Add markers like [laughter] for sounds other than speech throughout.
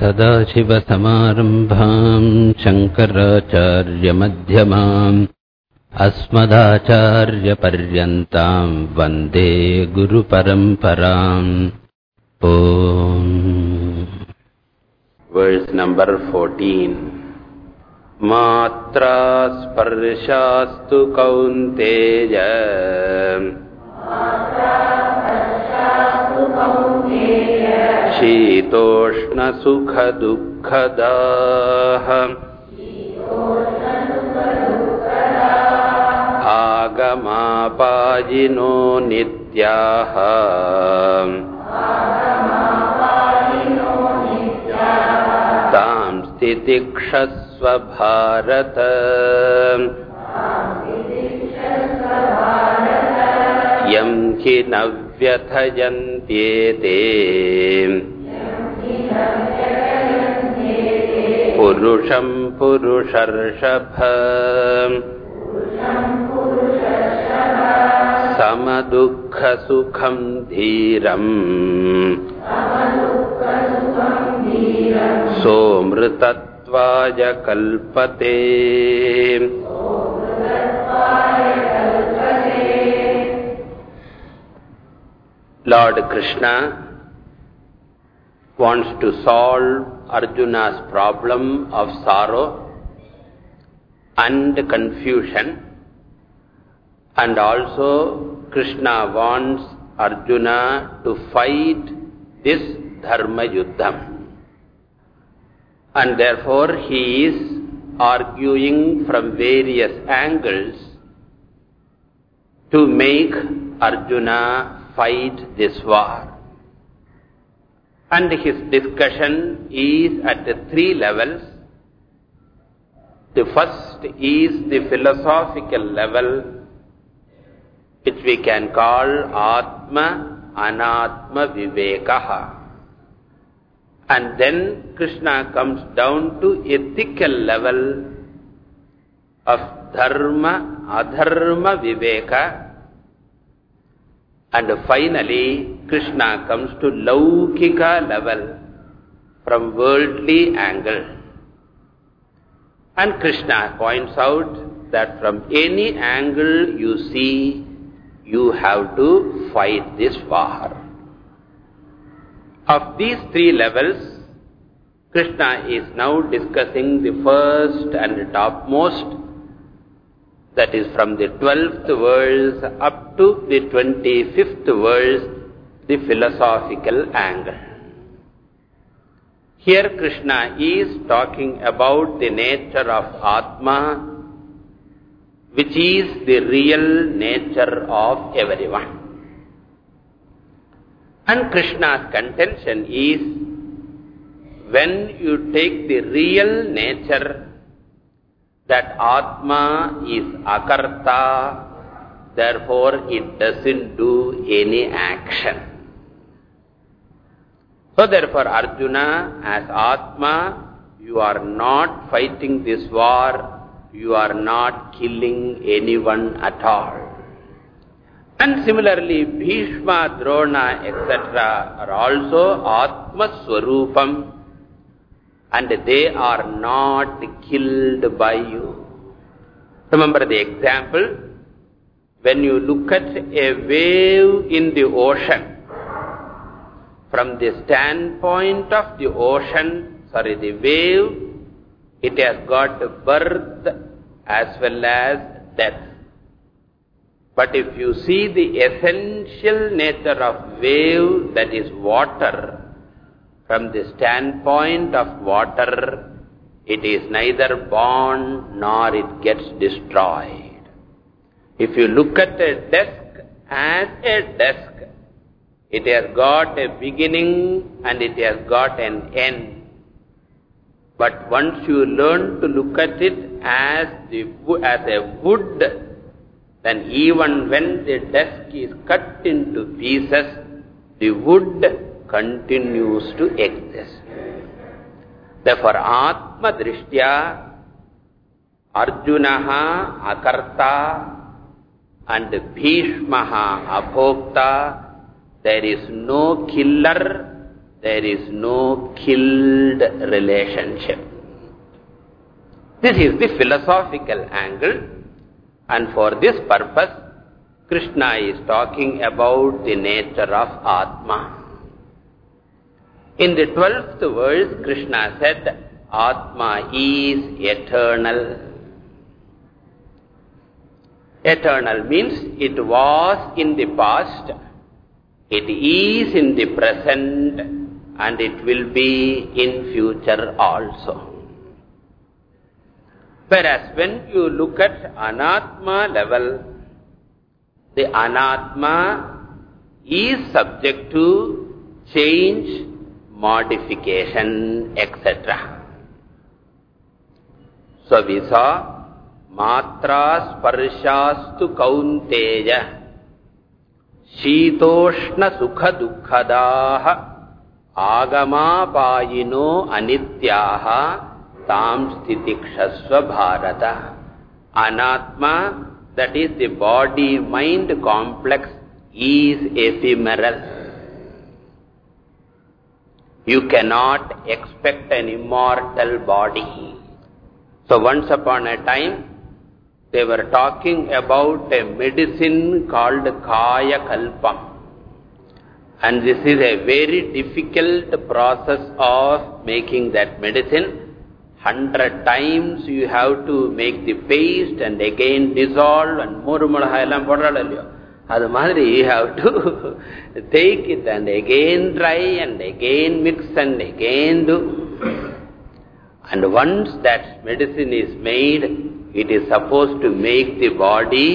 सदाशिवसमारम्भाम् शङ्कराचार्यमध्यमाम् अस्मदाचार्यपर्यन्ताम् वन्दे गुरुपरम्पराम् ॐ। Verse number 14 मात्रा स्पर्शास्तु कौन्तेय शीतोष्णसुखदुःखदाः। आगमापायिनो नित्याः। तां स्थितिक्षस्व भारत। यं हि न पुरुषम् पुरुषर्षभ। समदुःखसुखं धीरम्। सोमृतत्वाय कल्पते। Lord Krishna wants to solve Arjuna's problem of sorrow and confusion and also Krishna wants Arjuna to fight this Dharma Yuddham. And therefore he is arguing from various angles to make Arjuna fight this war. And his discussion is at three levels. The first is the philosophical level which we can call Atma Anatma Vivekaha. And then Krishna comes down to ethical level of Dharma, Adharma Viveka. And finally, Krishna comes to Laukika level from worldly angle. And Krishna points out that from any angle you see, you have to fight this war. Of these three levels, Krishna is now discussing the first and topmost, that is from the 12th verse up to the 25th verse, the philosophical angle. Here Krishna is talking about the nature of Atma, which is the real nature of everyone. And Krishna's contention is, when you take the real nature, that Atma is akarta, therefore it doesn't do any action. So therefore Arjuna, as Atma, you are not fighting this war, you are not killing anyone at all. And similarly, Bhishma, Drona, etc. are also Atma Swarupam and they are not killed by you. Remember the example, when you look at a wave in the ocean, from the standpoint of the ocean, sorry, the wave, it has got birth as well as death. But if you see the essential nature of wave, that is water, from the standpoint of water, it is neither born nor it gets destroyed. If you look at a desk as a desk, it has got a beginning and it has got an end. But once you learn to look at it as, the, as a wood, then even when the desk is cut into pieces, the wood continues to exist. Therefore, Atma Drishtya, Arjunaha Akarta and Bhishmaha Abhokta, there is no killer, there is no killed relationship. This is the philosophical angle and for this purpose Krishna is talking about the nature of Atma. In the twelfth verse, Krishna said, Atma is eternal. Eternal means it was in the past, it is in the present, and it will be in future also. Whereas when you look at anatma level, the anatma is subject to change, modification, etc. So we saw Matra Sparshastu Kaunteya Shitoshna Sukha Dukkadaha Agama Payino Anityaha Tam Stitikshasva Bharata Anatma, that is the body-mind complex, is ephemeral. You cannot expect an immortal body. So once upon a time, they were talking about a medicine called Kaya Kalpam. And this is a very difficult process of making that medicine. Hundred times you have to make the paste and again dissolve and murumulaha ellam Adu madri you have to take it and again dry and again mix and again do. And once that medicine is made, it is supposed to make the body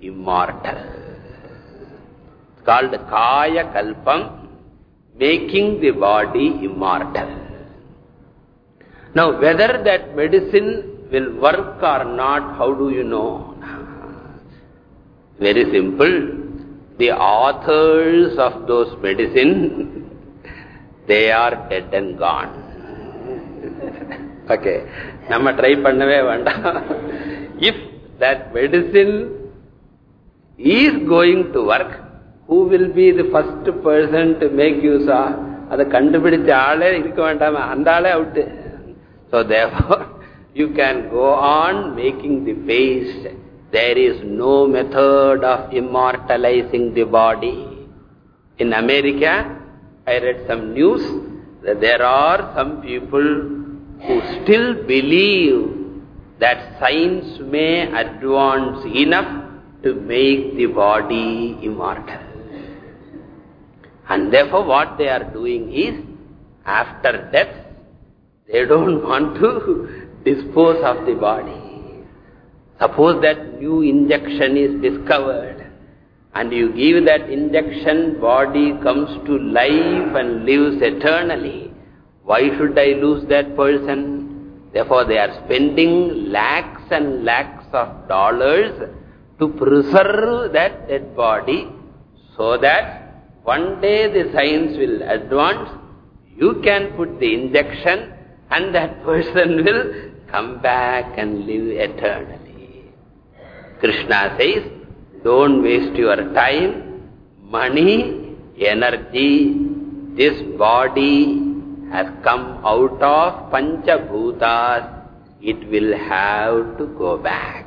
immortal. It's called Kaya Kalpam, making the body immortal. Now, whether that medicine will work or not, how do you know? Very simple. The authors of those medicine, they are dead and gone. okay. நம்ம try பண்ணவே வேண்டாம் if that medicine is going to work who will be the first person to make use of அதை கண்டுபிடிச்ச ஆளே இருக்க வேண்டாம அந்த ஆளே out so therefore you can go on making the paste there is no method of immortalizing the body in america i read some news that there are some people who still believe that science may advance enough to make the body immortal. And therefore what they are doing is, after death, they don't [laughs] want to dispose of the body. Suppose that new injection is discovered, and you give that injection, body comes to life and lives eternally. Why should I lose that person? Therefore, they are spending lakhs and lakhs of dollars to preserve that dead body so that one day the science will advance, you can put the injection and that [laughs] person will come back and live eternally. Krishna says, don't waste your time, money, energy, this body has come out of Panchabhutas, it will have to go back.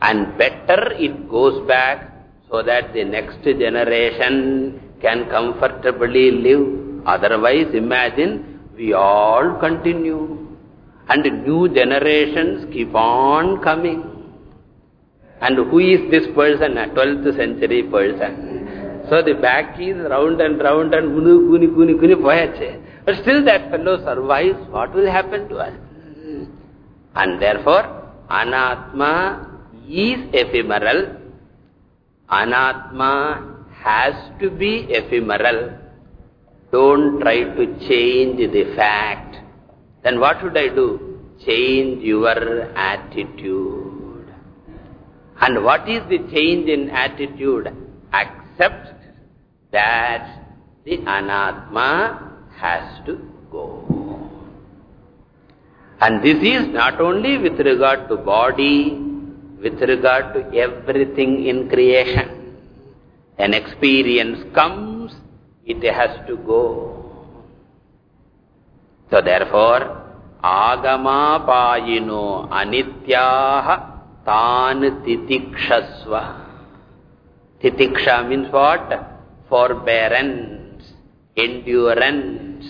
And better it goes back so that the next generation can comfortably live. Otherwise, imagine, we all continue. And new generations keep on coming. And who is this person, a 12th century person? So the back is round and round and munu kuni kuni kuni poyache. But still that fellow survives. What will happen to us? And therefore, anatma is ephemeral. Anatma has to be ephemeral. Don't try to change the fact. Then what should I do? Change your attitude. And what is the change in attitude? Accept that the anatma has to go. And this is not only with regard to body, with regard to everything in creation. An experience comes, it has to go. So therefore, agama payino anityaha tan titikshasva. Titiksha means what? Forbearance, endurance,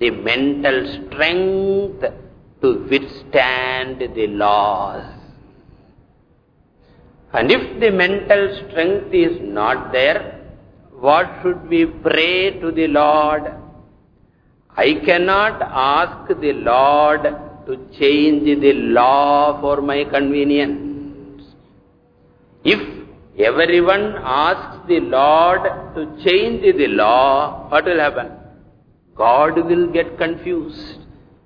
the mental strength to withstand the loss. And if the mental strength is not there, what should we pray to the Lord? I cannot ask the Lord to change the law for my convenience. If everyone asks the Lord to change the law, what will happen? God will get confused.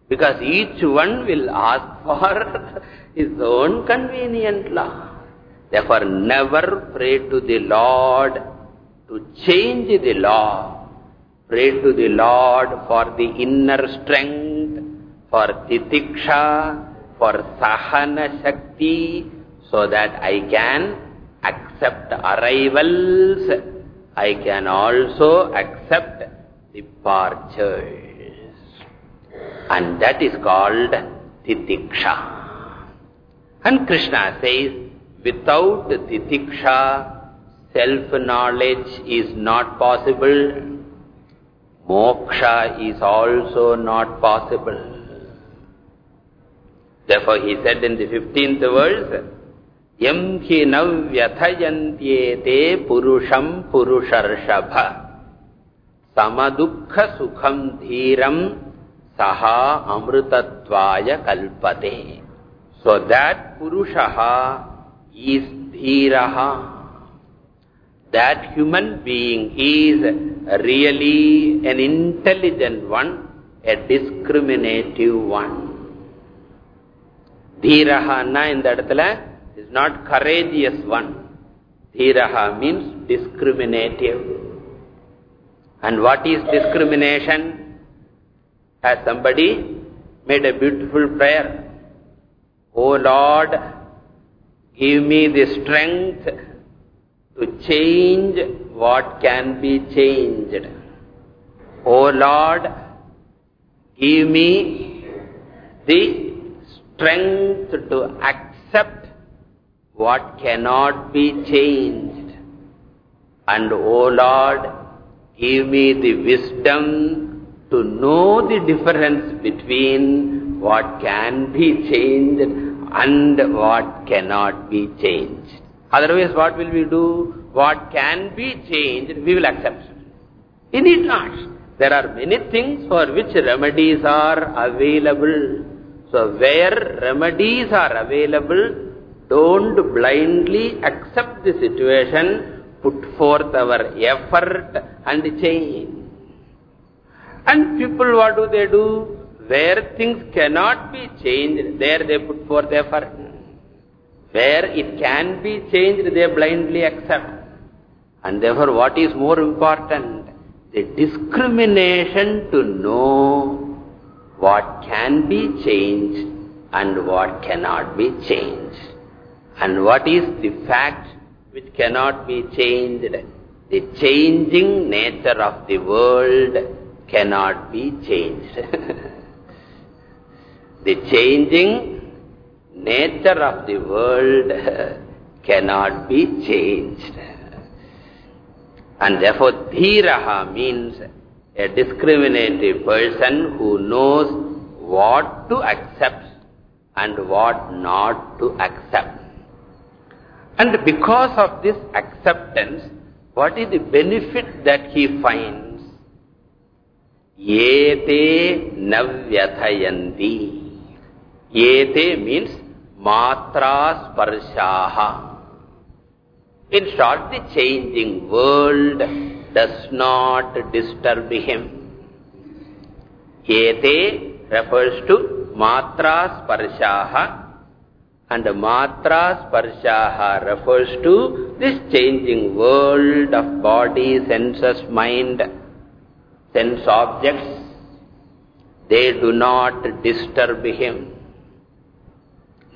Because each one will ask [laughs] for his own convenient law. Therefore, never pray to the Lord to change the law Pray to the Lord for the inner strength, for titiksha, for sahana shakti, so that I can accept arrivals, I can also accept departures. And that is called titiksha. And Krishna says, without titiksha, self-knowledge is not possible. Moksha is also not possible. Therefore he said in the 15th verse, Yam hi navyathayantyete purusham purusharshabha samadukha sukham dhiram saha amrutatvaya kalpate. So that purushaha is dhiraha that human being is really an intelligent one, a discriminative one. Dhiraha na in the இடத்துல is not courageous one. Dhiraha means discriminative. And what is discrimination? Has somebody made a beautiful prayer. O Lord, give me the strength to change what can be changed. O Lord, give me the strength to accept what cannot be changed. And O Lord, give me the wisdom to know the difference between what can be changed and what cannot be changed. Otherwise, what will we do? What can be changed, we will accept. We need not. There are many things for which remedies are available. So, where remedies are available, don't blindly accept the situation, put forth our effort and change. And people, what do they do? Where things cannot be changed, there they put forth effort. Where it can be changed, they blindly accept. And therefore, what is more important? The discrimination to know what can be changed and what cannot be changed. And what is the fact which cannot be changed? The changing nature of the world cannot be changed. [laughs] the changing nature of the world [laughs] cannot be changed. And therefore, dhiraha means a discriminative person who knows what to accept and what not to accept. And because of this acceptance, what is the benefit that he finds? Yete navyathayanti. Yete means matra sparshaha. In short, the changing world does not disturb him. Ete refers to matra sparshaha and matra sparshaha refers to this changing world of body, senses, mind, sense objects. They do not disturb him.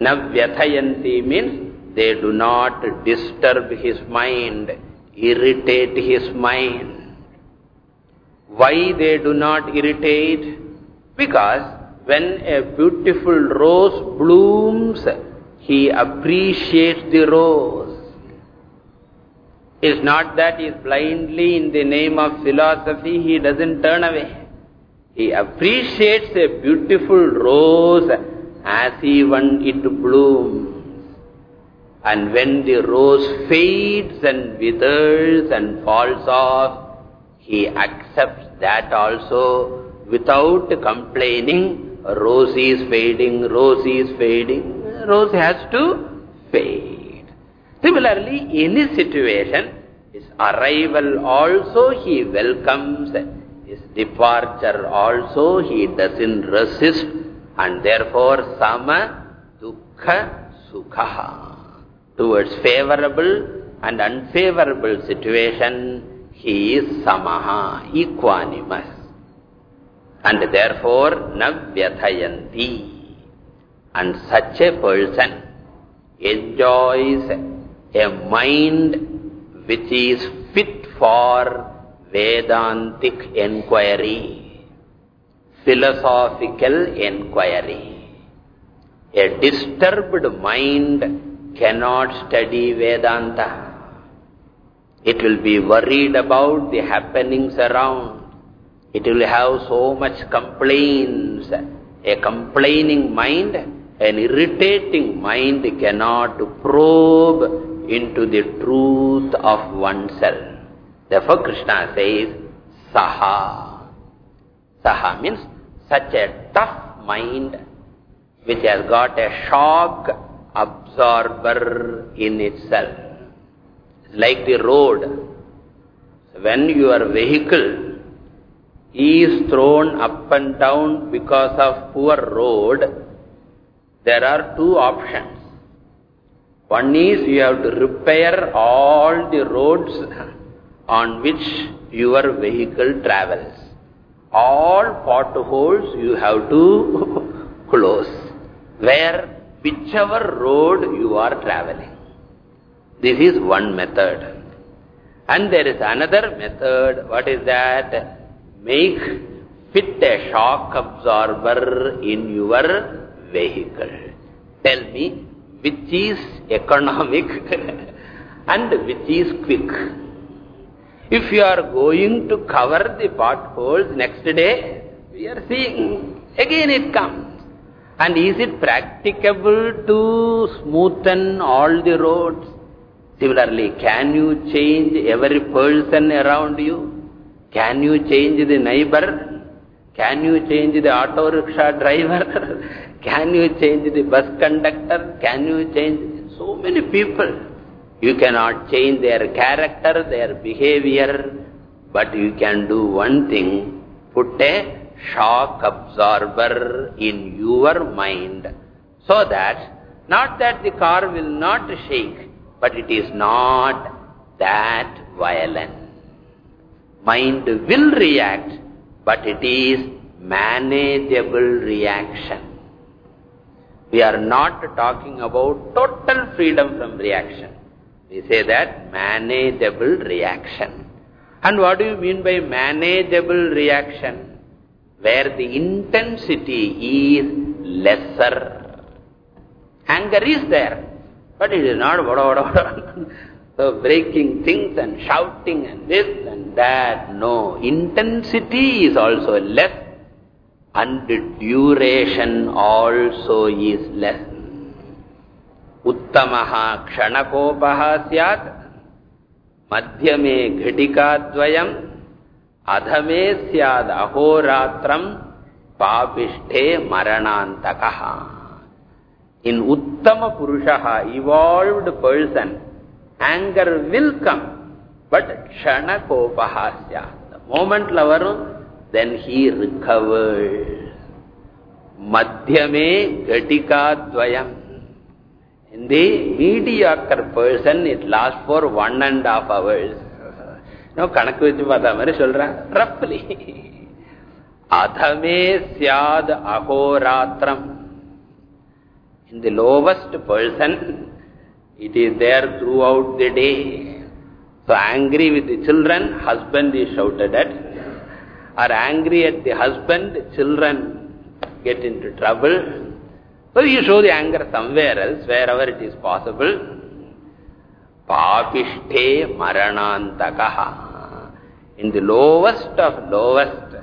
Navyathayanti means they do not disturb his mind, irritate his mind. Why they do not irritate? Because when a beautiful rose blooms, he appreciates the rose. It's not that he is blindly in the name of philosophy, he doesn't turn away. He appreciates a beautiful rose as even it blooms. And when the rose fades and withers and falls off, he accepts that also without complaining. Rose is fading, rose is fading. Rose has to fade. Similarly, any situation, his arrival also he welcomes, his departure also he doesn't resist, and therefore sama dukkha sukha towards favorable and unfavorable situation, he is samaha, equanimous. And therefore, navyathayanti. And such a person enjoys a mind which is fit for Vedantic inquiry, philosophical inquiry. A disturbed mind cannot study Vedanta. It will be worried about the happenings around. It will have so much complaints. A complaining mind, an irritating mind cannot probe into the truth of oneself. Therefore Krishna says, Saha. Saha means such a tough mind which has got a shock absorber in itself. It's like the road. When your vehicle is thrown up and down because of poor road, there are two options. One is you have to repair all the roads on which your vehicle travels. All potholes you have to [laughs] close. Where whichever road you are traveling. This is one method. And there is another method, what is that? Make, fit a shock absorber in your vehicle. Tell me, which is economic [laughs] and which is quick. If you are going to cover the potholes next day, we are seeing, again it comes. And is it practicable to smoothen all the roads? Similarly, can you change every person around you? Can you change the neighbor? Can you change the auto rickshaw driver? [laughs] can you change the bus conductor? Can you change so many people? You cannot change their character, their behavior, but you can do one thing, put a shock absorber in your mind so that not that the car will not shake, but it is not that violent. Mind will react, but it is manageable reaction. We are not talking about total freedom from reaction. We say that manageable reaction. And what do you mean by manageable reaction? Where the intensity is lesser. Anger is there, but it is not wada, wada, wada. so breaking things and shouting and this and that. No, intensity is also less and duration also is less. Uttamaha ksanakopaha syat madhyame ghatikadvayam अधमे स्याद अहोरात्रम पापिष्ठे maranantakaha. In Uttama Purushaha, evolved person, anger will come, but Kshana Kopahasya. The moment lavaru, then he recovers. Madhyame Gatika Dvayam. In the mediocre person, it lasts for one and a half hours. கணக்கு வச்சு பார்த்தா மாதிரி சொல்றேன் ரஃப்லி அதமே சியாத் அகோராத்திரம் in the lowest person, it is there throughout the day. So angry with the children, husband is shouted at. are angry at the husband, children get into trouble. So you show the anger somewhere else, wherever it is possible. Papishte maranantakaha. In the lowest of lowest,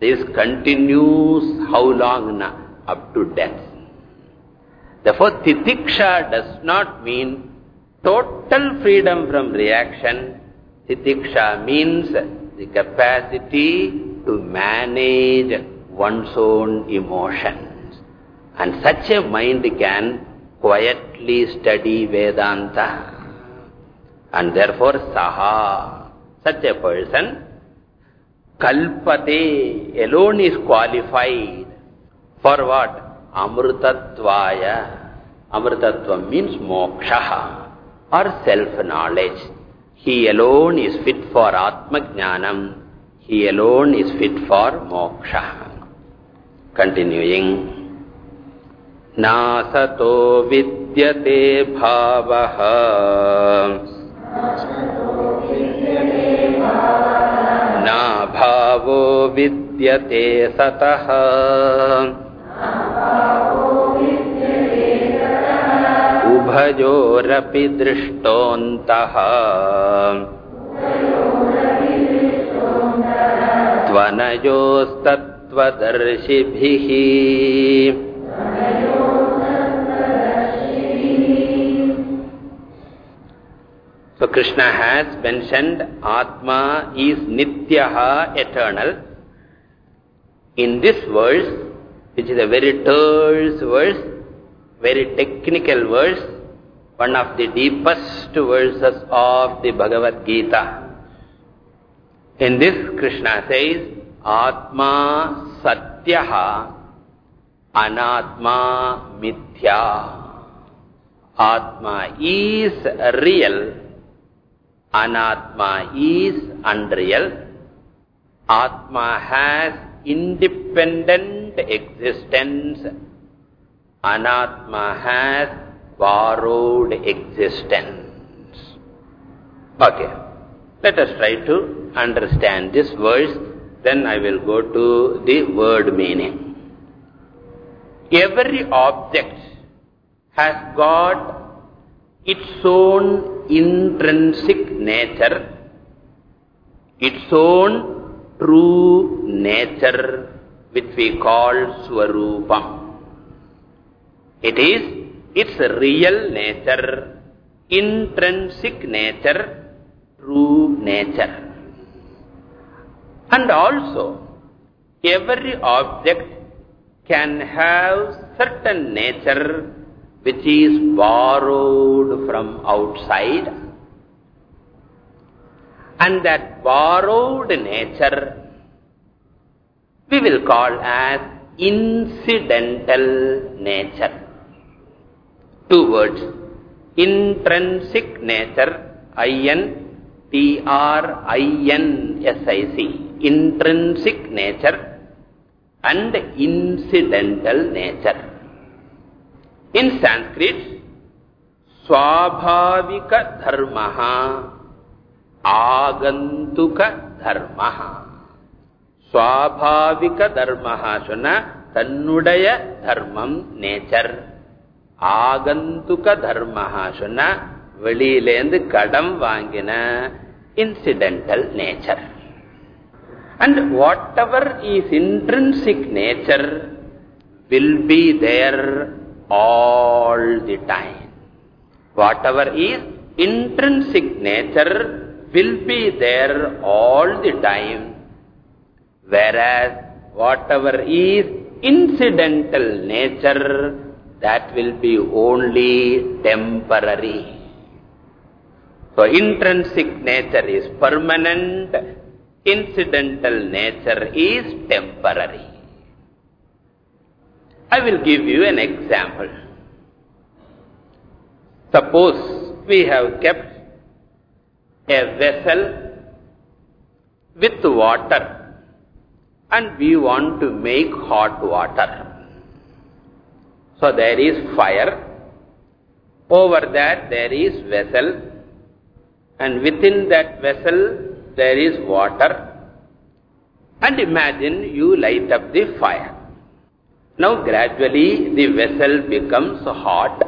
this continues how long? Na? Up to death. Therefore, titiksha does not mean total freedom from reaction. Titiksha means the capacity to manage one's own emotions. And such a mind can quietly study Vedanta. And therefore, Saha, such a person, Kalpate alone is qualified for what? Amrutatvaya. Amrutattva means moksha or self-knowledge. He alone is fit for Atmajnanam. He alone is fit for moksha. Continuing. Nasato vidyate bhavaha नाभावो विद्यते सतः। उभयोरपि दृष्टोऽन्तः। त्वनयोस्तत्त्वदर्शिभिः So Krishna has mentioned Atma is Nityaha, eternal. In this verse, which is a very terse verse, very technical verse, one of the deepest verses of the Bhagavad Gita. In this, Krishna says, Atma Satyaha Anatma Mithya. Atma is real Anatma is unreal. Atma has independent existence. Anatma has borrowed existence. Okay. Let us try to understand this verse. Then I will go to the word meaning. Every object has got its own intrinsic nature, its own true nature, which we call Swarupam. It is its real nature, intrinsic nature, true nature. And also, every object can have certain nature which is borrowed from outside. And that borrowed nature we will call as incidental nature. Two words. Intrinsic nature, I-N-T-R-I-N-S-I-C. Intrinsic nature and incidental nature. In Sanskrit, Swabhavika Dharmaha Agantuka Dharmaha. Swabhavika Dharmaha Suna Tannudaya Dharmam Nature. Agantuka Dharmaha Suna Velilendu Kadam Vangina Incidental Nature. And whatever is intrinsic nature will be there all the time. Whatever is intrinsic nature will be there all the time, whereas whatever is incidental nature, that will be only temporary. So intrinsic nature is permanent, incidental nature is temporary. I will give you an example. Suppose we have kept a vessel with water and we want to make hot water. So there is fire, over that there is vessel and within that vessel there is water And imagine you light up the fire. Now gradually the vessel becomes hot.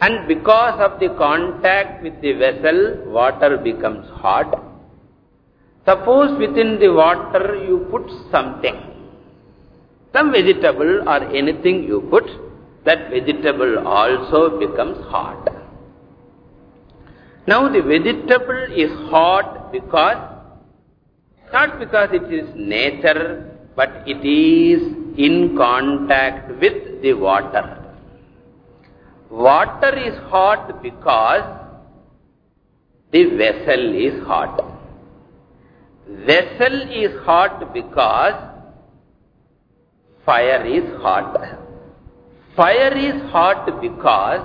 And because of the contact with the vessel, water becomes hot. Suppose within the water you put something, some vegetable or anything you put, that vegetable also becomes hot. Now the vegetable is hot because, not because it is nature, but it is in contact with the water. Water is hot because the vessel is hot. Vessel is hot because fire is hot. Fire is hot because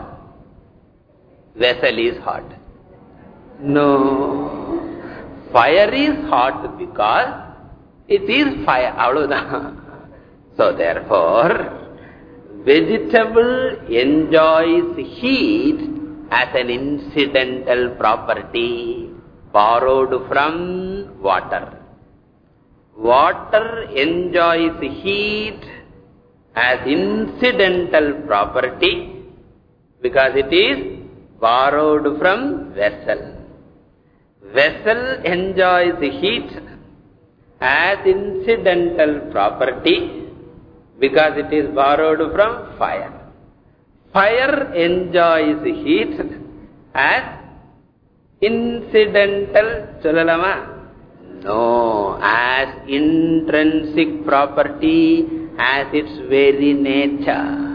vessel is hot. No. Fire is hot because it is fire. So therefore, vegetable enjoys heat as an incidental property borrowed from water. Water enjoys heat as incidental property because it is borrowed from vessel. Vessel enjoys heat as incidental property because it is borrowed from fire. Fire enjoys heat as incidental, solalama? No, as intrinsic property, as its very nature.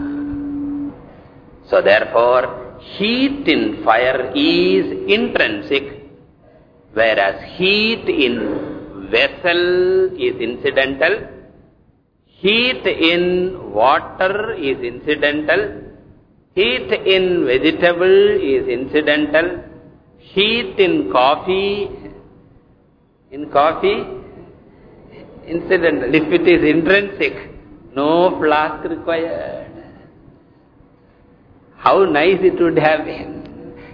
So therefore, heat in fire is intrinsic Whereas heat in vessel is incidental, heat in water is incidental, heat in vegetable is incidental, heat in coffee, in coffee, incidental. If it is intrinsic, no flask required. How nice it would have been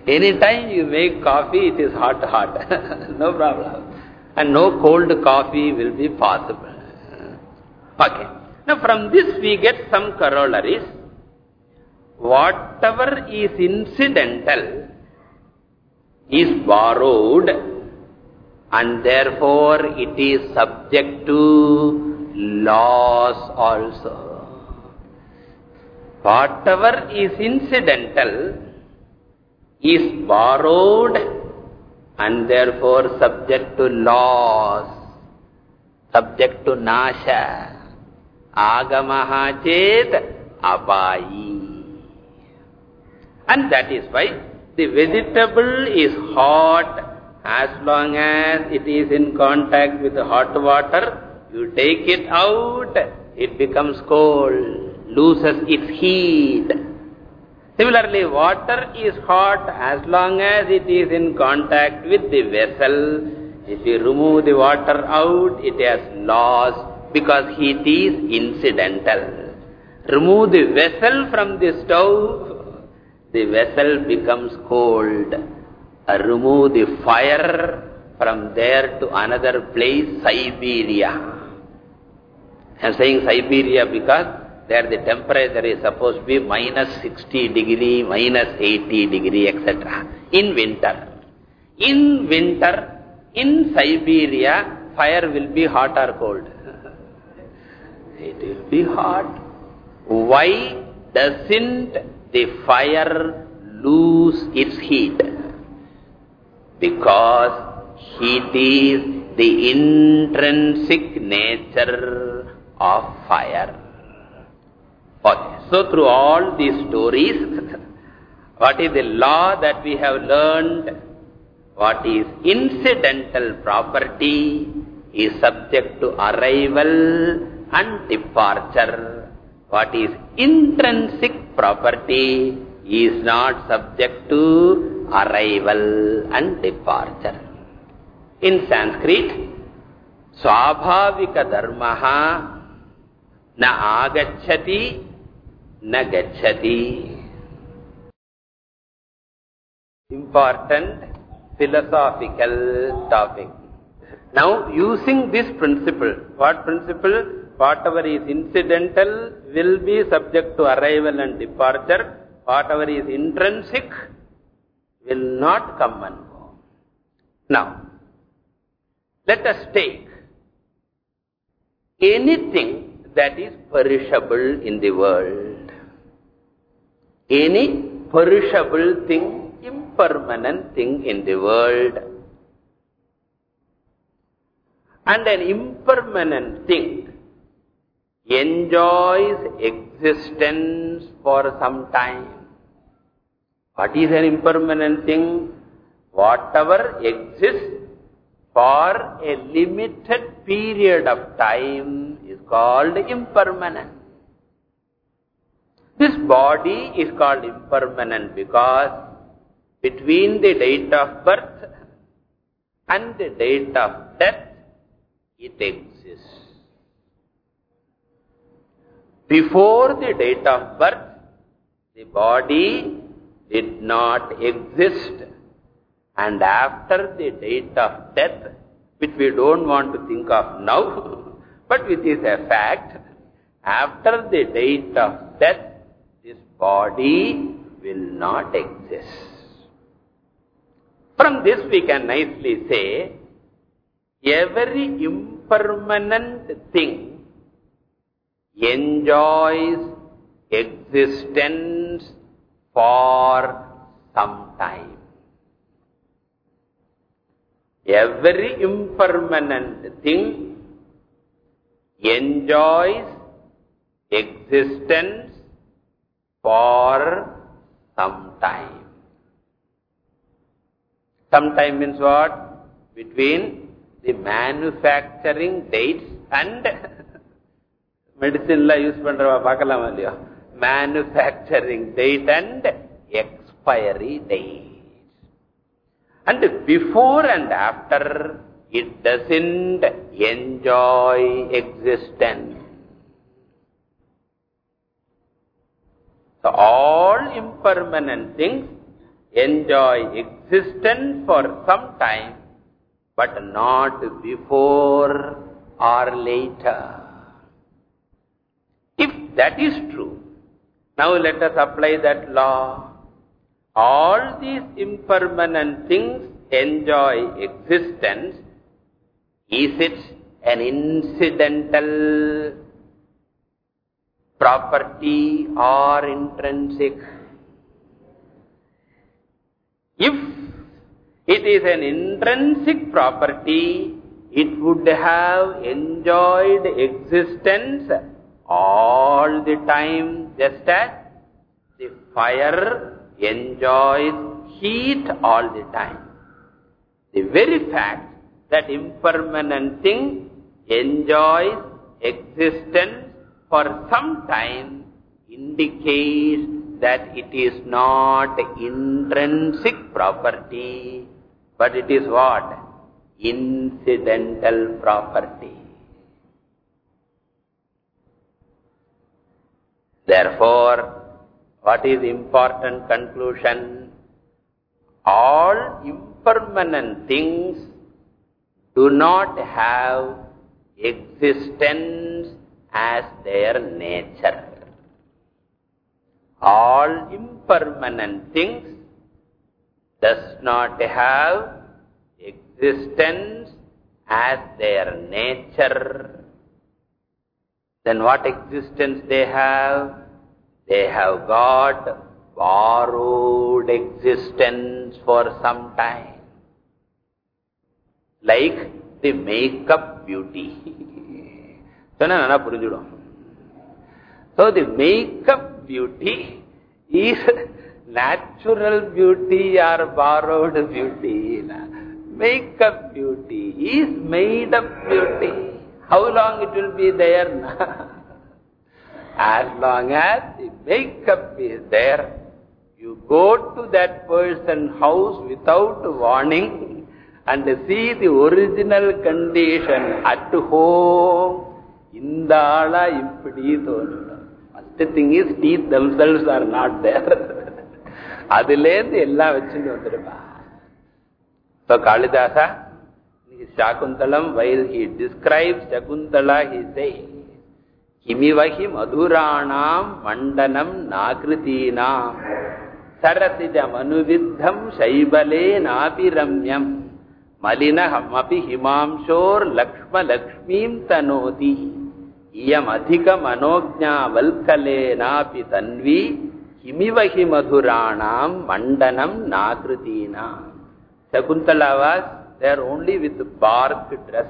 Anytime you make coffee, it is hot, hot. [laughs] no problem. And no cold coffee will be possible. Okay. Now from this we get some corollaries. Whatever is incidental is borrowed and therefore it is subject to laws also. Whatever is incidental is borrowed and therefore subject to loss, subject to nasha. Agamaha chet. And that is why the vegetable is hot as long as it is in contact with the hot water. You take it out, it becomes cold, loses its heat. Similarly, water is hot as long as it is in contact with the vessel. If you remove the water out, it has lost because heat is incidental. Remove the vessel from the stove, the vessel becomes cold. Uh, remove the fire from there to another place, Siberia. I am saying Siberia because there the temperature is supposed to be minus 60 degree, minus 80 degree, etc. In winter. In winter, in Siberia, fire will be hot or cold. It will be hot. Why doesn't the fire lose its heat? Because heat is the intrinsic nature of fire. Okay. So through all these stories, [laughs] what is the law that we have learned? What is incidental property is subject to arrival and departure. What is intrinsic property is not subject to arrival and departure. In Sanskrit, Swabhavika Dharmaha na agachati na gachati. Important philosophical topic. Now, using this principle, what principle? Whatever is incidental will be subject to arrival and departure. Whatever is intrinsic will not come and go. Now, let us take anything that is perishable in the world. Any perishable thing, impermanent thing in the world. And an impermanent thing enjoys existence for some time. What is an impermanent thing? Whatever exists for a limited period of time is called impermanent. This body is called impermanent because between the date of birth and the date of death, it exists. Before the date of birth, the body did not exist. And after the date of death, which we don't want to think of now, [laughs] but which is a fact, after the date of death, this body will not exist. From this we can nicely say, every impermanent thing enjoys existence for some time. Every impermanent thing enjoys existence for some time. Some time means what? Between the manufacturing dates and medicine la use பண்றவா பார்க்கலாமா இல்லையா manufacturing date and expiry date. And before and after, it doesn't enjoy existence. So all impermanent things enjoy existence for some time, but not before or later. That is true, now let us apply that law. All these impermanent things enjoy existence. Is it an incidental property or intrinsic? If it is an intrinsic property, it would have enjoyed existence all the time just as the fire enjoys heat all the time. The very fact that impermanent thing enjoys existence for some time indicates that it is not intrinsic property, but it is what? Incidental property. Therefore, what is important conclusion? All impermanent things do not have existence as their nature. All impermanent things does not have existence as their nature. Then what existence they have? They have got borrowed existence for some time. Like the makeup beauty. [laughs] So the makeup beauty is [laughs] natural beauty or borrowed beauty. Makeup beauty is made up beauty. How long it will be there? [laughs] as long as the makeup is there, you go to that person's house without warning and see the original condition at home. இந்த ஆளா இப்படி தோணும் first thing is teeth themselves are not there [laughs] அதுலேருந்து எல்லாம் வச்சுட்டு வந்துருப்பா இப்போ Kalidasa Shakuntalam, while he describes Shakuntala, he says, Kimivahi madhuranam mandanam nakritinam sarasija manuviddham shaibale napiramyam malinahamapi himamshor lakshma lakshmim tanoti iyam adhika manognya valkale napi tanvi kimivahi madhuranam mandanam nakritinam Was there only with the bark dress,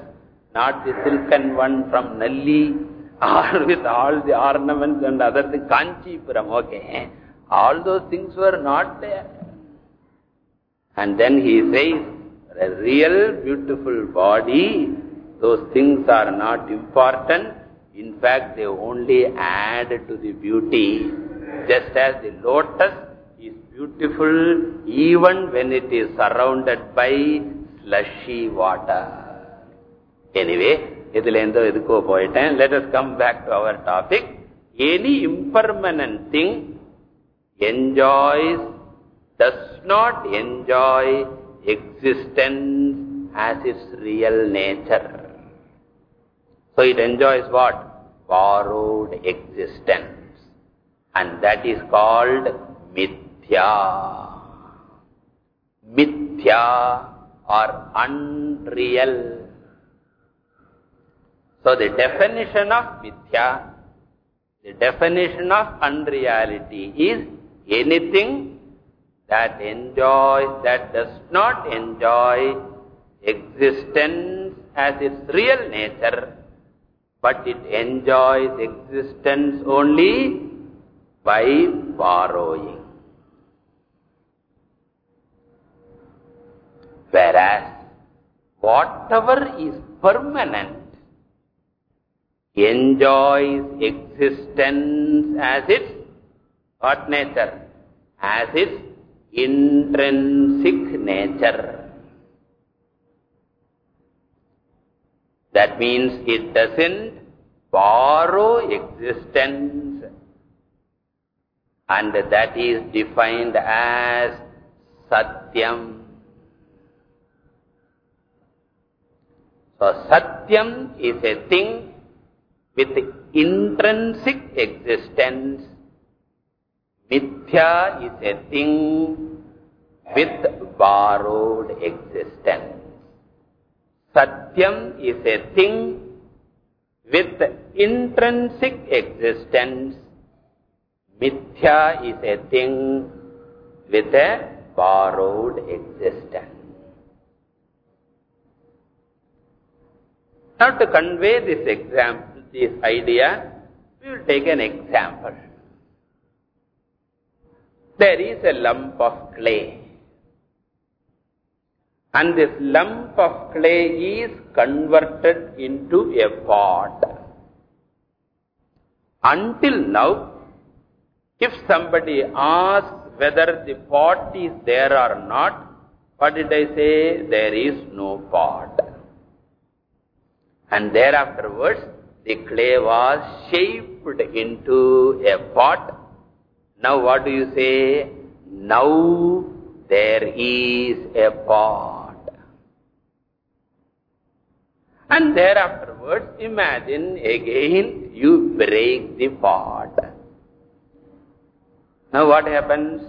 not the silken one from Nalli, [laughs] or with all the ornaments and other things, Kanchipuram, okay. All those things were not there. And then he says, a real beautiful body, those things are not important. In fact, they only add to the beauty. Just as the lotus is beautiful even when it is surrounded by slushy water. Anyway, இதுல எந்த இதுக்கோ போயிட்டேன் let us come back to our topic any impermanent thing enjoys does not enjoy existence as its real nature so it enjoys what borrowed existence and that is called mithya mithya or unreal so the definition of mithya, the definition of unreality is anything that enjoys, that does not enjoy existence as its real nature, but it enjoys existence only by borrowing. Whereas, whatever is permanent enjoys existence as its what nature? As its intrinsic nature. That means it doesn't borrow existence and that is defined as Satyam. So Satyam is a thing with intrinsic existence, mithya is a thing with borrowed existence. Satyam is a thing with intrinsic existence. Mithya is a thing with a borrowed existence. Now to convey this example, this idea, we will take an example. There is a lump of clay. And this lump of clay is converted into a pot. Until now, if somebody asks whether the pot is there or not, what did I say? There is no pot. And thereafterwards, the clay was shaped into a pot. Now what do you say? Now there is a pot. And thereafterwards, imagine again you break the pot. Now what happens?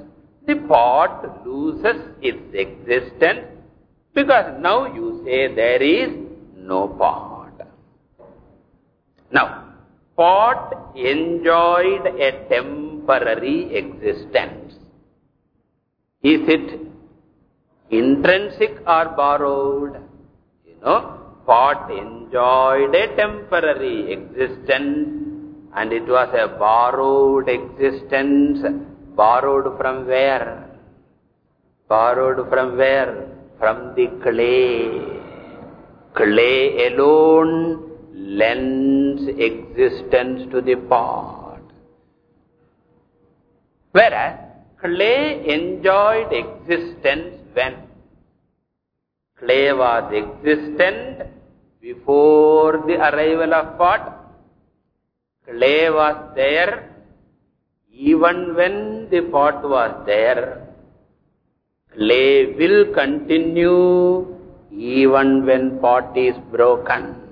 The pot loses its existence because now you say there is no pot. Now, pot enjoyed a temporary existence. Is it intrinsic or borrowed? You know, pot enjoyed a temporary existence and it was a borrowed existence. Borrowed from where? Borrowed from where? From the clay. Clay alone lends existence to the pot. Whereas clay enjoyed existence when clay was existent before the arrival of pot. Clay was there even when the pot was there. Clay will continue even when pot is broken.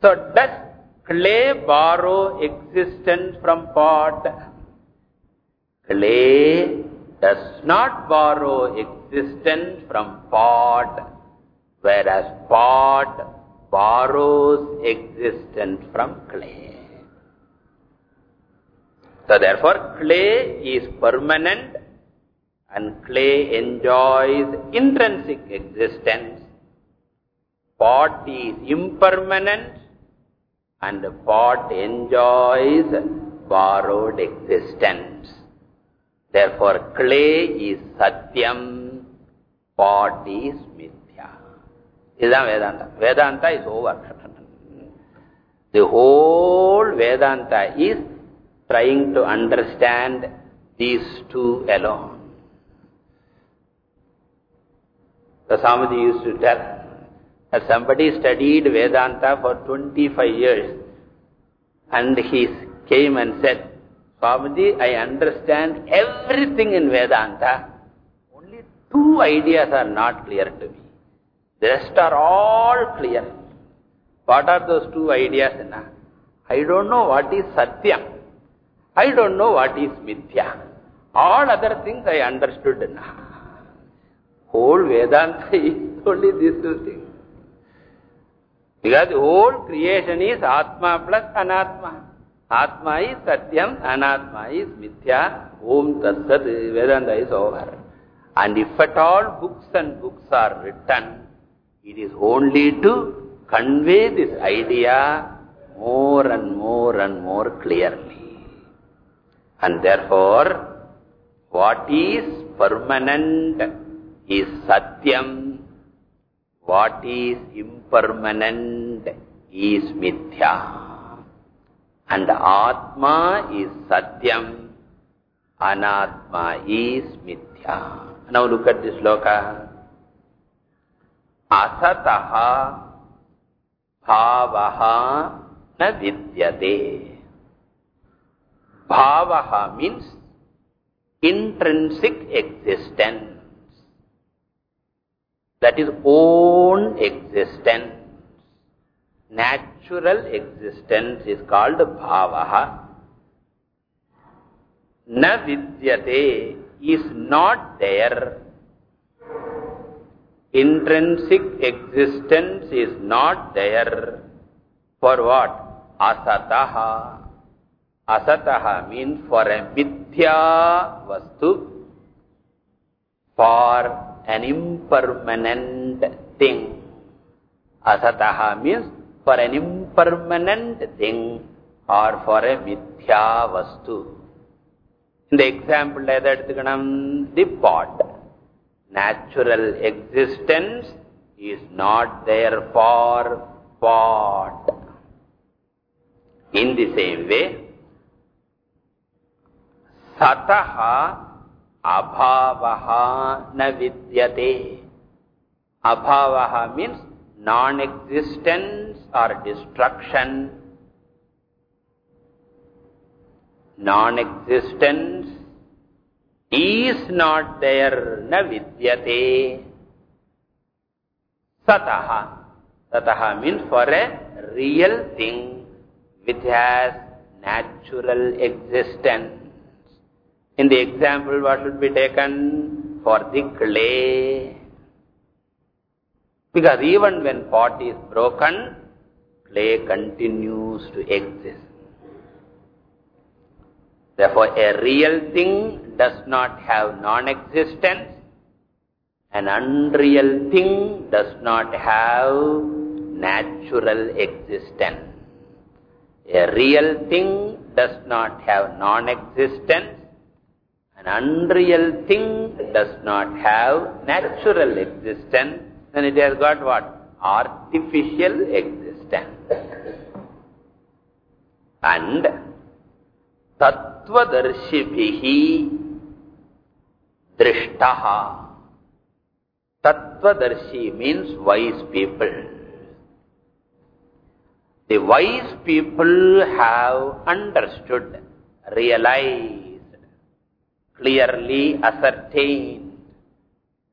So does clay borrow existence from pot? Clay does not borrow existence from pot, whereas pot borrows existence from clay. So therefore, clay is permanent and clay enjoys intrinsic existence. Pot is impermanent and the pot enjoys borrowed existence. Therefore, clay is satyam, pot is mithya. Is Vedanta? Vedanta is over. [laughs] The whole Vedanta is trying to understand these two alone. The Swamiji used to tell somebody studied Vedanta for 25 years and he came and said, Swamiji, I understand everything in Vedanta. Only two ideas are not clear to me. The rest are all clear. What are those two ideas? I don't know what is Satya. I don't know what is Mithya. All other things I understood. Whole Vedanta [laughs] is only these two things. Because whole creation is Atma plus Anatma. Atma is Satyam, Anatma is Mithya, Om Tatsat, Vedanta is over. And if at all books and books are written, it is only to convey this idea more and more and more clearly. And therefore, what is permanent is satyam, what is impermanent is mithya. And atma is satyam, anatma is mithya. Now look at this loka. Asataha bhavaha na vidyate. Bhavaha means intrinsic existence that is own existence. Natural existence is called bhavaha. Na vidyate is not there. Intrinsic existence is not there. For what? Asataha. Asataha means for a mithya vastu. For an impermanent thing. Asataha means for an impermanent thing or for a mithya vastu. In the example, the pot. Natural existence is not there for pot. In the same way, sataha अभाव अभाव means non existence non existence not there न means for a real thing with has natural existence In the example, what should be taken? For the clay. Because even when pot is broken, clay continues to exist. Therefore, a real thing does not have non-existence. An unreal thing does not have natural existence. A real thing does not have non-existence. An unreal thing does not have natural existence, then it has got what? Artificial existence. And Tattvadarshibihi Drishtaha. Tattvadarshi means wise people. The wise people have understood, realized, clearly ascertained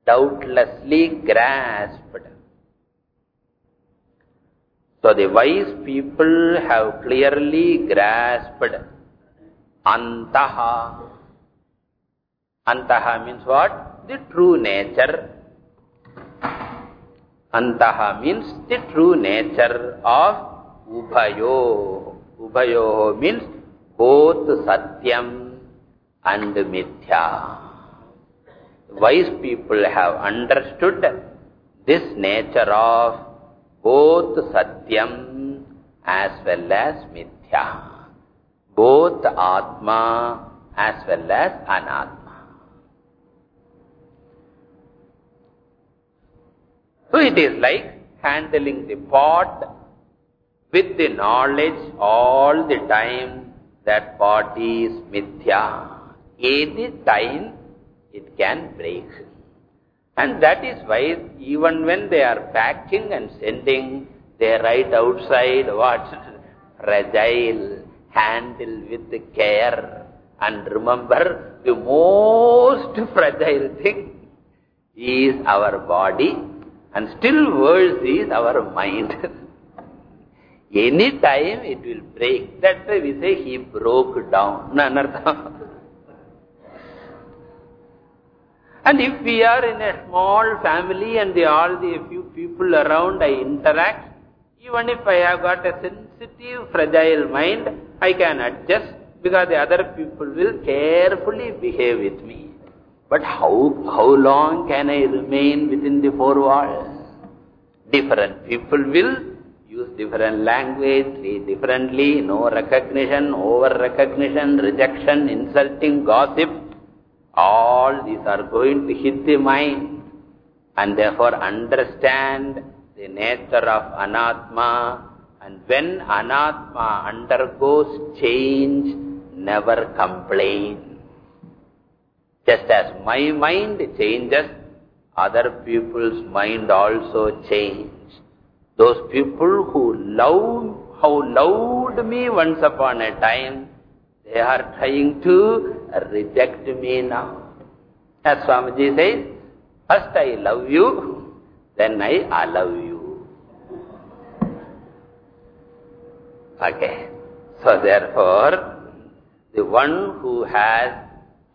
doubtlessly grasped. So the wise people have clearly grasped antaha. Antaha means what? The true nature. Antaha means the true nature of ubhayo. Ubhayo means both satyam and mithya wise people have understood this nature of both Satyam as well as Mithya. Both Atma as well as Anatma. So it is like handling the pot with the knowledge all the time that pot is Mithya. Any time it can break. And that is why even when they are packing and sending, they write outside what? Fragile, handle with care. And remember, the most fragile thing is our body and still worse is our mind. [laughs] Any time it will break. That's why we say he broke down. [laughs] And if we are in a small family and the, all the few people around I interact, even if I have got a sensitive, fragile mind, I can adjust because the other people will carefully behave with me. But how, how long can I remain within the four walls? Different people will use different language, treat differently, no recognition, over-recognition, rejection, insulting, gossip, all these are going to hit the mind and therefore understand the nature of anatma. And when anatma undergoes change, never complain. Just as my mind changes, other people's mind also change. Those people who love, how loved me once upon a time, they are trying to reject me now. As Swamiji says, first I love you, then I allow you. Okay. So therefore, the one who has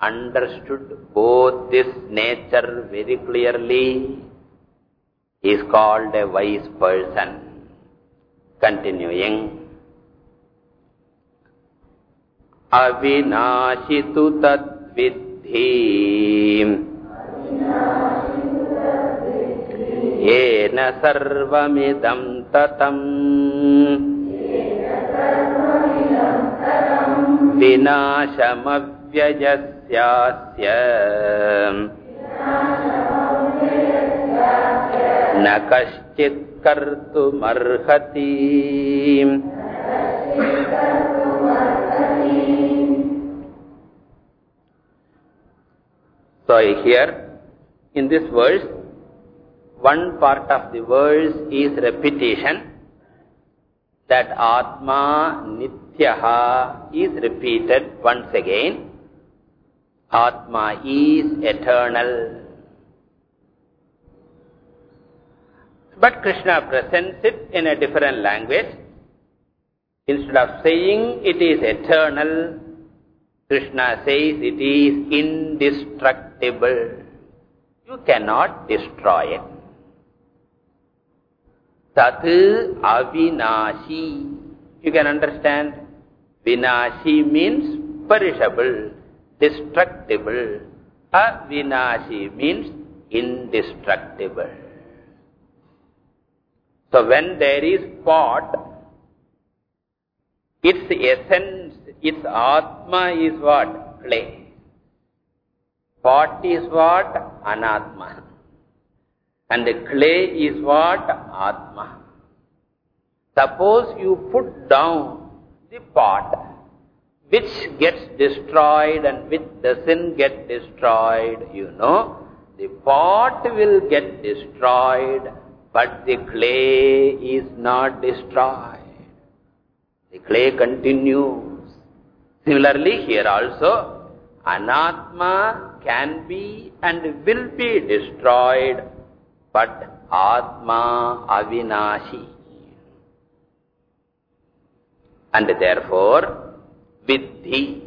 understood both this nature very clearly is called a wise person. Continuing. अविनाशितु तद्विद्धि। येन सर्वमिदं ततम्। विनाशमव्ययस्यास्य। न कश्चित् कर्तुमर्हति So here, in this verse, one part of the verse is repetition, that Atma Nityaha is repeated once again. Atma is eternal. But Krishna presents it in a different language. Instead of saying it is eternal, Krishna says it is indestructible. You cannot destroy it. Tat avinashi. You can understand. Vinashi means perishable, destructible. Avinashi means indestructible. So when there is pot, its essence its Atma is what? Clay. Pot is what? Anatma. And the clay is what? Atma. Suppose you put down the pot, which gets destroyed and which doesn't get destroyed, you know, the pot will get destroyed, but the clay is not destroyed. The clay continues. Similarly, here also, anatma can be and will be destroyed, but Atma Avinashi. And therefore, Vidhi.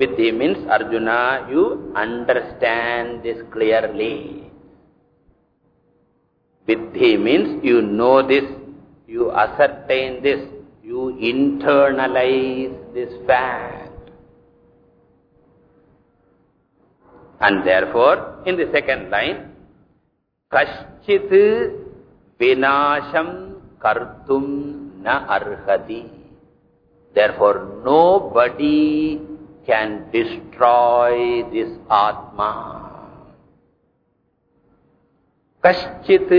Vidhi means, Arjuna, you understand this clearly. Vidhi means, you know this, you ascertain this, you internalize this fact. And therefore, in the second line, Kaschit vinasham kartum na arhati. Therefore, nobody can destroy this Atma. Kaschit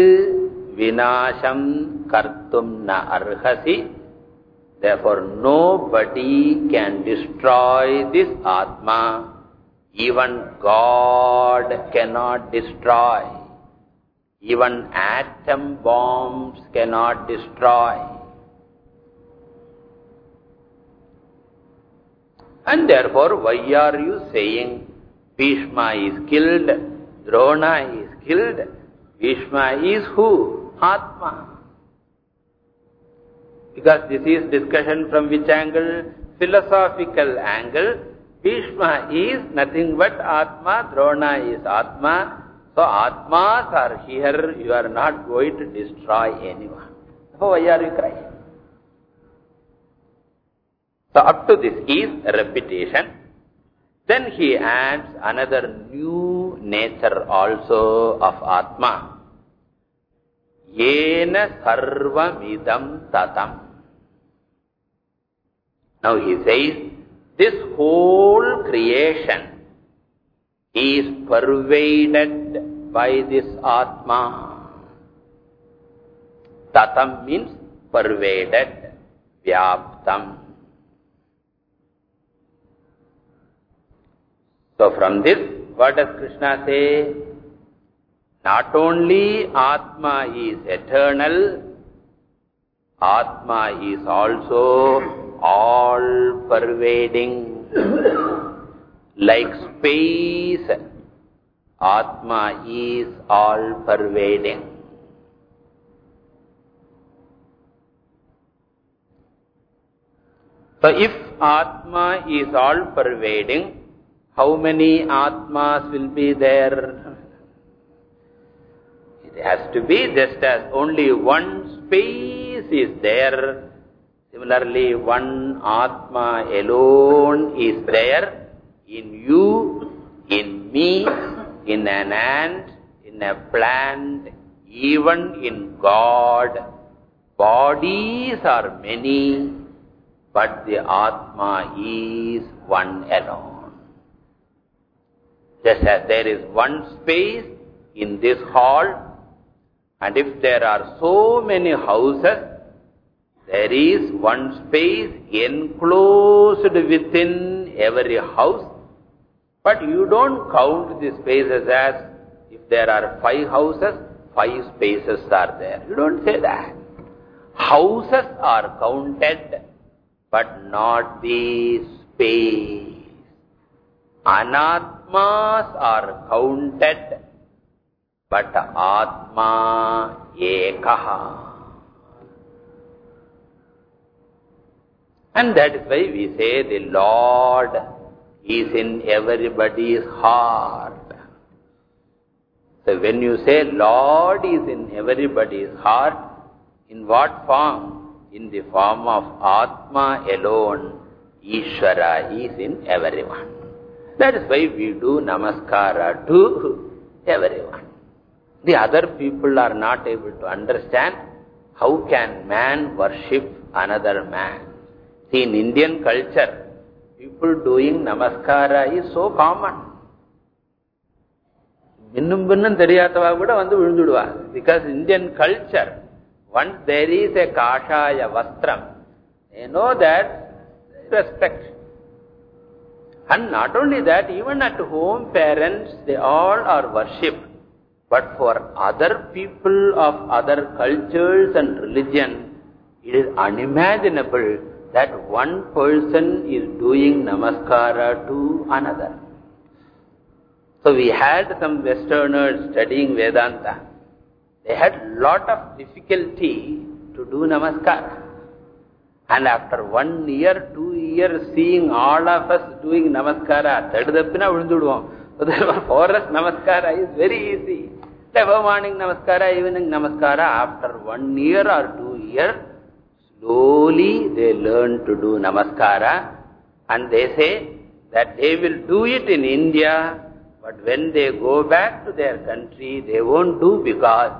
vinasham kartum na arhasi. Therefore, nobody can destroy this Atma. Even God cannot destroy. Even atom bombs cannot destroy. And therefore, why are you saying Bhishma is killed, Drona is killed? Bhishma is who? Atma. Because this is discussion from which angle? Philosophical angle. Bhishma is nothing but Atma, Drona is Atma. So Atmas are here, you are not going to destroy anyone. So why are you crying? So up to this is repetition. Then he adds another new nature also of Atma. Yena sarvamidam tatam. Now he says, this whole creation is pervaded by this Atma. Tatam means pervaded, vyaptam. So from this, what does Krishna say? Not only Atma is eternal, Atma is also all-pervading. like space, Atma is all-pervading. So if Atma is all-pervading, how many Atmas will be there? It has to be just as only one space is there. Similarly, one Atma alone is there in you, in me, in an ant, in a plant, even in God. Bodies are many, but the Atma is one alone. Just as there is one space in this hall, and if there are so many houses, there is one space enclosed within every house, but you don't count the spaces as if there are five houses, five spaces are there. You don't say that. Houses are counted, but not the space. Anatmas are counted, but Atma Ekaha. And that is why we say the Lord is in everybody's heart. So when you say Lord is in everybody's heart, in what form? In the form of Atma alone, Ishvara is in everyone. That is why we do namaskara to everyone. The other people are not able to understand how can man worship another man. See, in Indian culture, people doing namaskara is so common. இன்னும் பின்னும் தெரியாதவா கூட வந்து விழுந்துடுவா because Indian culture once there is a காஷாய வஸ்திரம் they know that respect and not only that, even at home, parents, they all are worshipped. But for other people of other cultures and religion, it is unimaginable that one person is doing namaskara to another. So we had some Westerners studying Vedanta. They had lot of difficulty to do Namaskara. And after one year, two years, seeing all of us doing Namaskara, Tadadappina Vunduduvam. [laughs] So therefore, for us, Namaskara is very easy. Never morning Namaskara, evening Namaskara. After one year or two years, slowly they learn to do Namaskara. And they say that they will do it in India, but when they go back to their country, they won't do because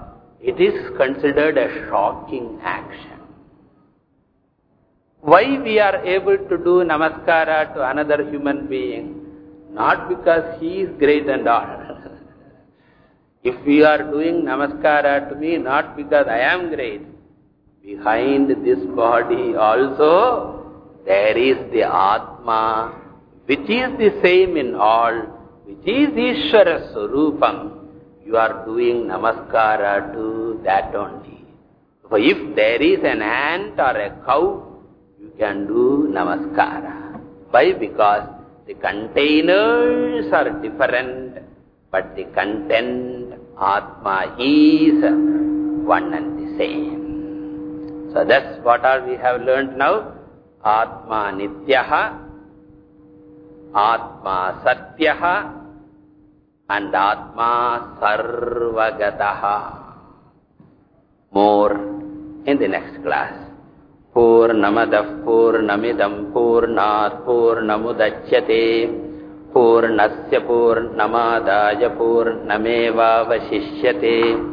it is considered a shocking action. Why we are able to do namaskara to another human being? Not because he is great and all. [laughs] if we are doing namaskara to me, not because I am great, behind this body also there is the Atma, which is the same in all, which is Ishvara Swarupam. You are doing namaskara to that only. So if there is an ant or a cow, you can do namaskara. Why? Because the containers are different, but the content, Atma, is one and the same. So that's what we have learned now. Atma Nityaha, Atma Satyaha, and Atma Sarvagataha. More in the next class. Purnamadah Purnamidam Purnat Purnamudachyate Purnasya Purnamadaya Purnameva Vashishyate